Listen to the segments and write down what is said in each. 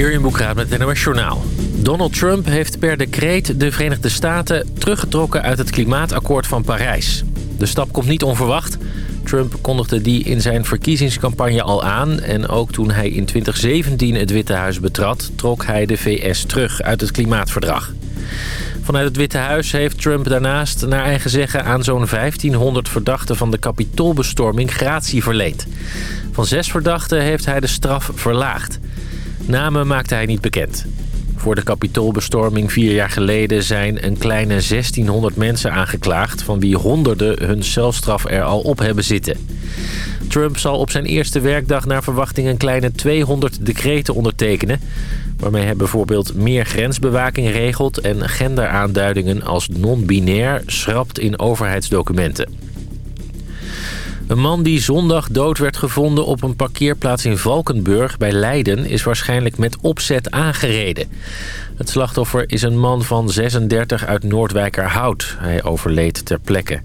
Hier in Boekraad met het NOS Journaal. Donald Trump heeft per decreet de Verenigde Staten teruggetrokken uit het klimaatakkoord van Parijs. De stap komt niet onverwacht. Trump kondigde die in zijn verkiezingscampagne al aan... en ook toen hij in 2017 het Witte Huis betrad... trok hij de VS terug uit het klimaatverdrag. Vanuit het Witte Huis heeft Trump daarnaast naar eigen zeggen... aan zo'n 1500 verdachten van de kapitoolbestorming gratie verleend. Van zes verdachten heeft hij de straf verlaagd. Namen maakte hij niet bekend. Voor de kapitoolbestorming vier jaar geleden zijn een kleine 1600 mensen aangeklaagd... van wie honderden hun celstraf er al op hebben zitten. Trump zal op zijn eerste werkdag naar verwachting een kleine 200 decreten ondertekenen... waarmee hij bijvoorbeeld meer grensbewaking regelt... en genderaanduidingen als non-binair schrapt in overheidsdocumenten. Een man die zondag dood werd gevonden op een parkeerplaats in Valkenburg bij Leiden... is waarschijnlijk met opzet aangereden. Het slachtoffer is een man van 36 uit Noordwijkerhout. Hij overleed ter plekke.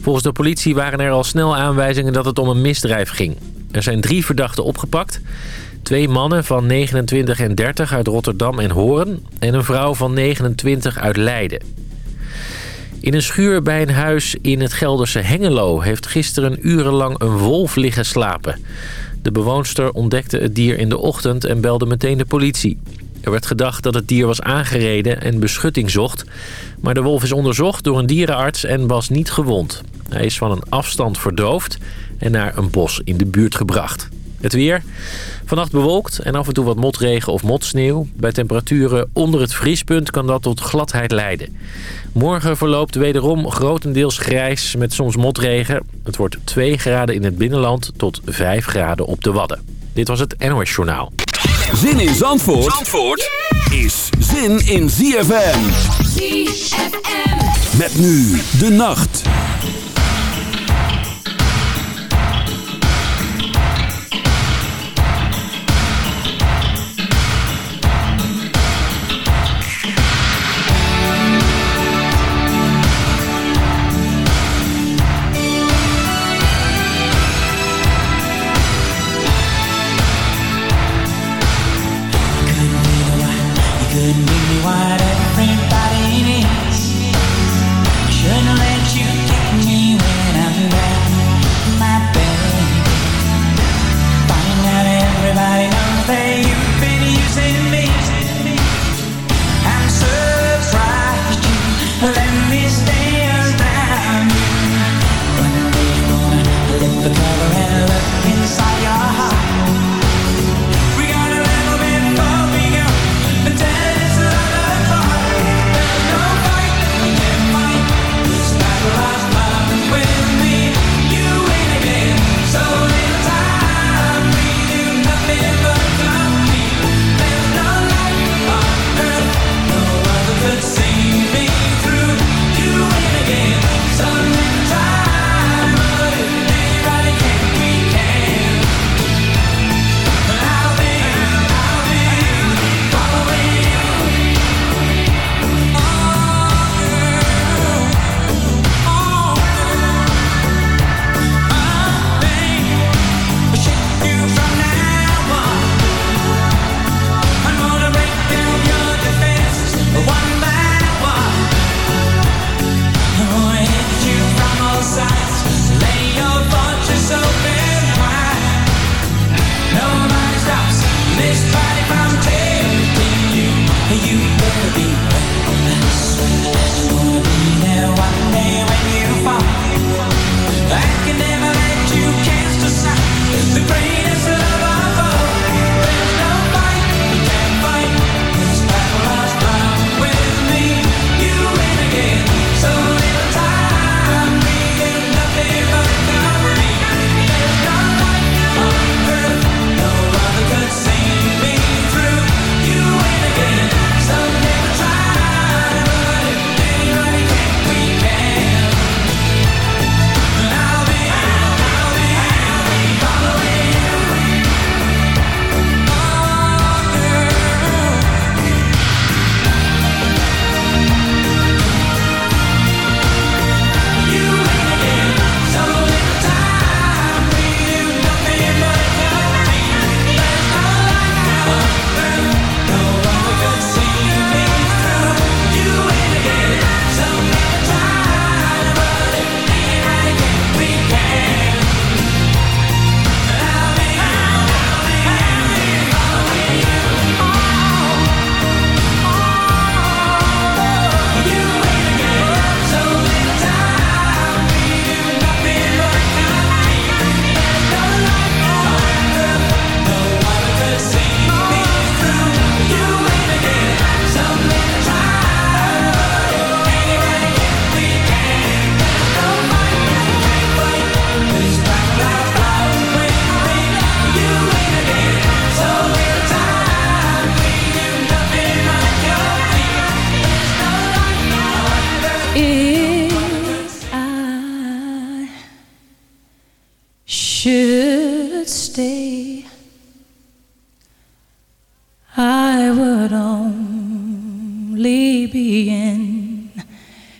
Volgens de politie waren er al snel aanwijzingen dat het om een misdrijf ging. Er zijn drie verdachten opgepakt. Twee mannen van 29 en 30 uit Rotterdam en Hoorn... en een vrouw van 29 uit Leiden. In een schuur bij een huis in het Gelderse Hengelo... heeft gisteren urenlang een wolf liggen slapen. De bewoonster ontdekte het dier in de ochtend en belde meteen de politie. Er werd gedacht dat het dier was aangereden en beschutting zocht. Maar de wolf is onderzocht door een dierenarts en was niet gewond. Hij is van een afstand verdoofd en naar een bos in de buurt gebracht. Het weer. Vannacht bewolkt en af en toe wat motregen of motsneeuw. Bij temperaturen onder het vriespunt kan dat tot gladheid leiden. Morgen verloopt wederom grotendeels grijs met soms motregen. Het wordt 2 graden in het binnenland tot 5 graden op de Wadden. Dit was het NOS Journaal. Zin in Zandvoort, Zandvoort is zin in ZFM. ZFM. Met nu de nacht.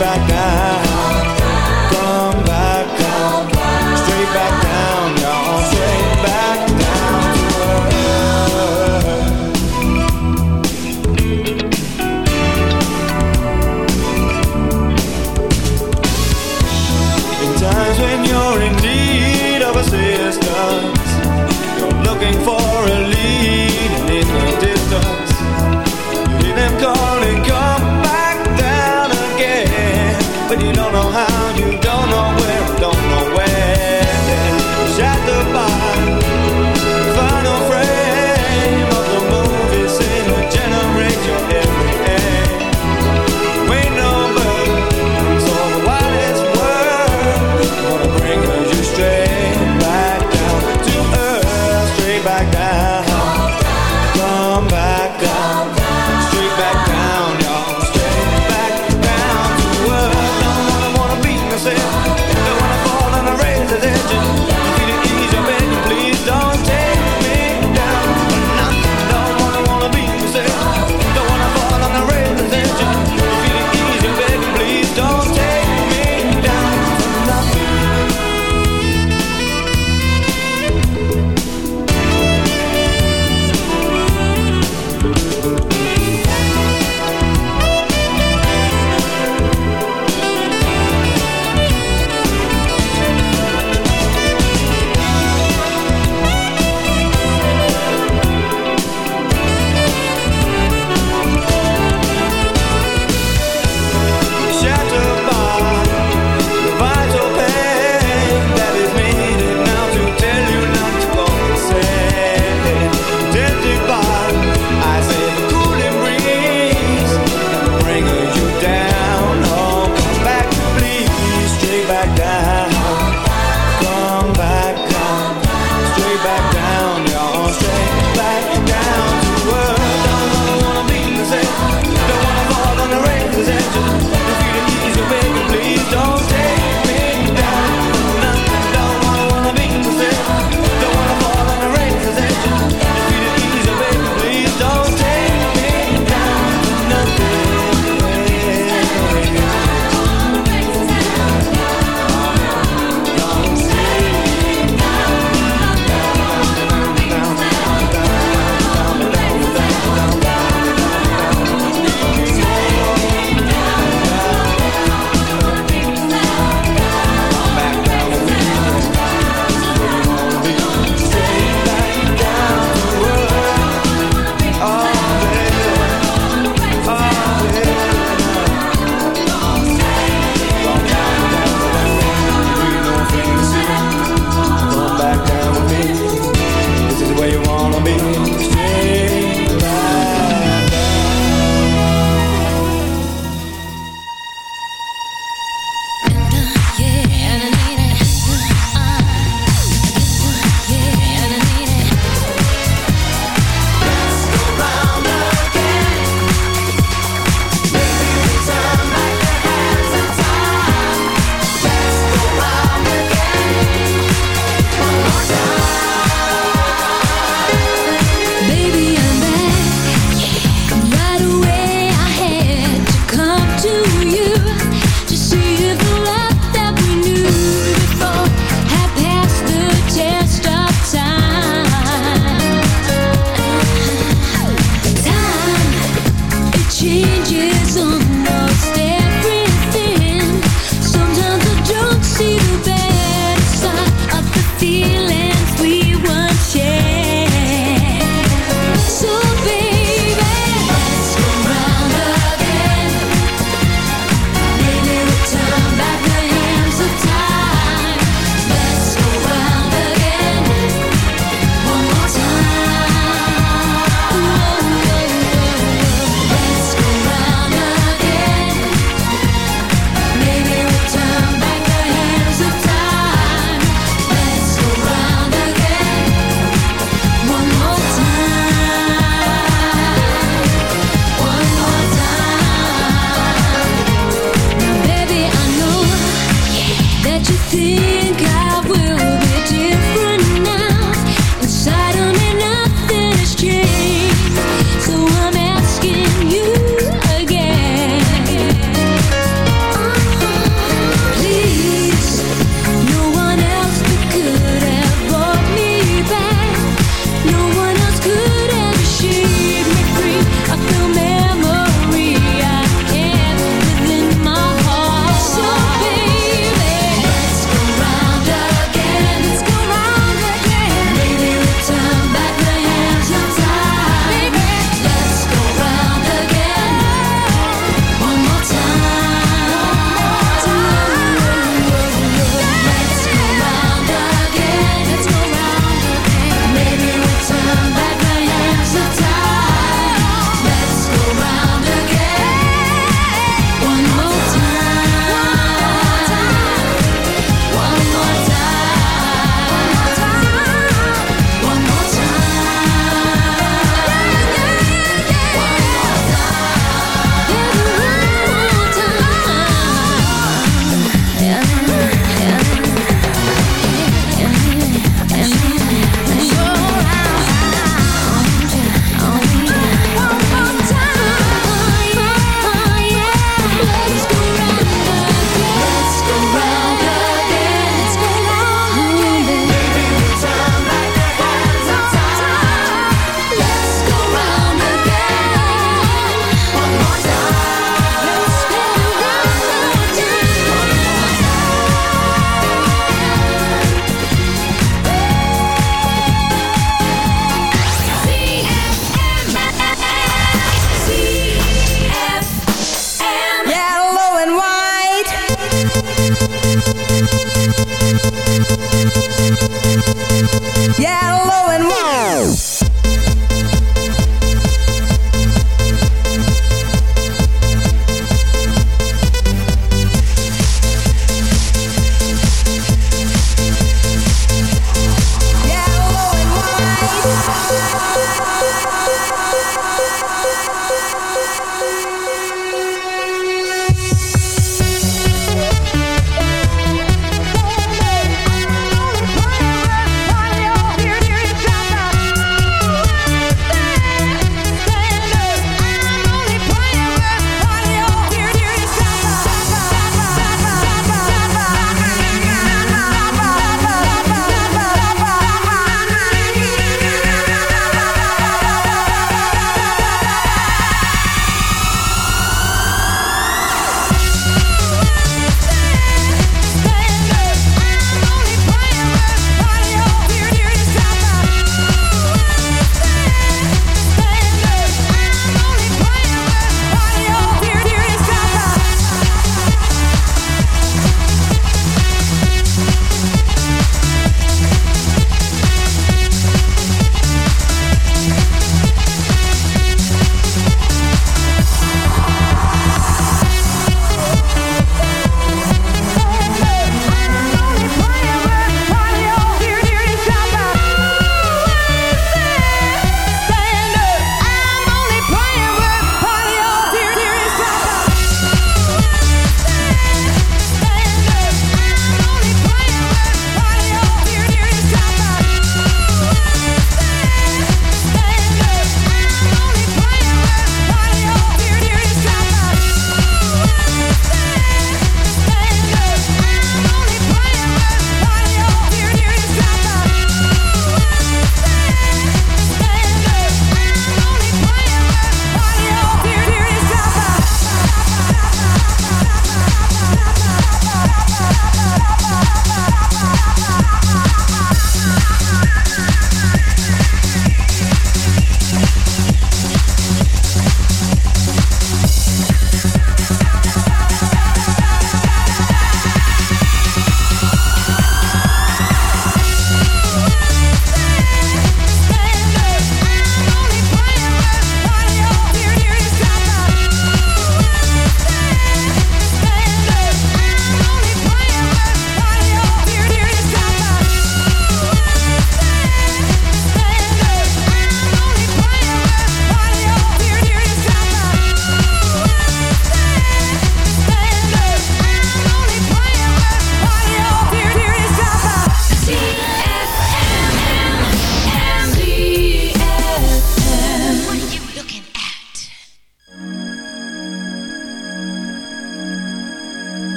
Again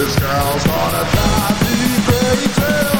This girl's gonna die me crazy.